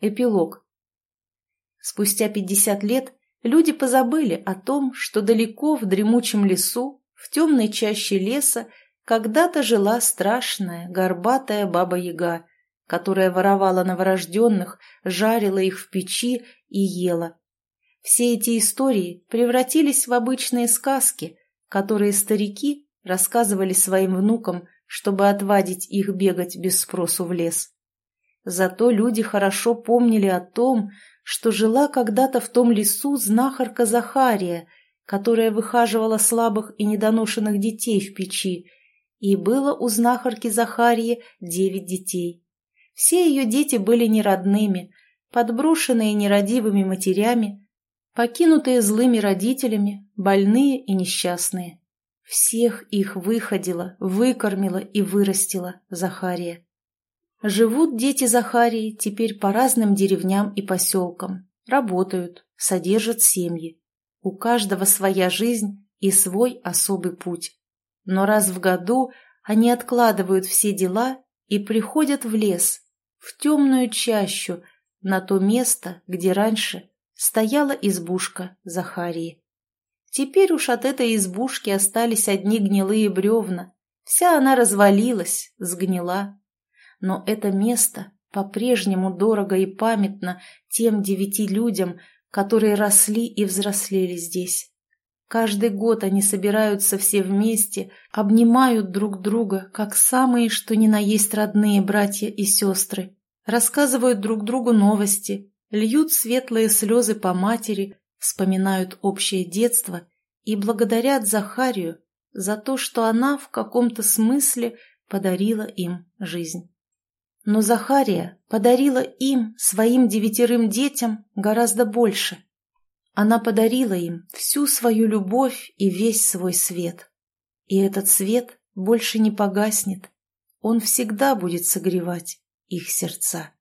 Эпилог. Спустя пятьдесят лет люди позабыли о том, что далеко в дремучем лесу, в темной чаще леса, когда-то жила страшная, горбатая баба-яга, которая воровала новорожденных, жарила их в печи и ела. Все эти истории превратились в обычные сказки, которые старики рассказывали своим внукам, чтобы отвадить их бегать без спросу в лес. Зато люди хорошо помнили о том, что жила когда-то в том лесу знахарка Захария, которая выхаживала слабых и недоношенных детей в печи, и было у знахарки Захарии девять детей. Все ее дети были неродными, подброшенные нерадивыми матерями, покинутые злыми родителями, больные и несчастные. Всех их выходила, выкормила и вырастила Захария. Живут дети Захарии теперь по разным деревням и поселкам, работают, содержат семьи. У каждого своя жизнь и свой особый путь. Но раз в году они откладывают все дела и приходят в лес, в темную чащу, на то место, где раньше стояла избушка Захарии. Теперь уж от этой избушки остались одни гнилые бревна. Вся она развалилась, сгнила. Но это место по-прежнему дорого и памятно тем девяти людям, которые росли и взрослели здесь. Каждый год они собираются все вместе, обнимают друг друга, как самые, что ни на есть родные братья и сестры, рассказывают друг другу новости, льют светлые слезы по матери, вспоминают общее детство и благодарят Захарию за то, что она в каком-то смысле подарила им жизнь. Но Захария подарила им, своим девятерым детям, гораздо больше. Она подарила им всю свою любовь и весь свой свет. И этот свет больше не погаснет, он всегда будет согревать их сердца.